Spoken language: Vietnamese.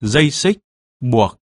dây xích, buộc,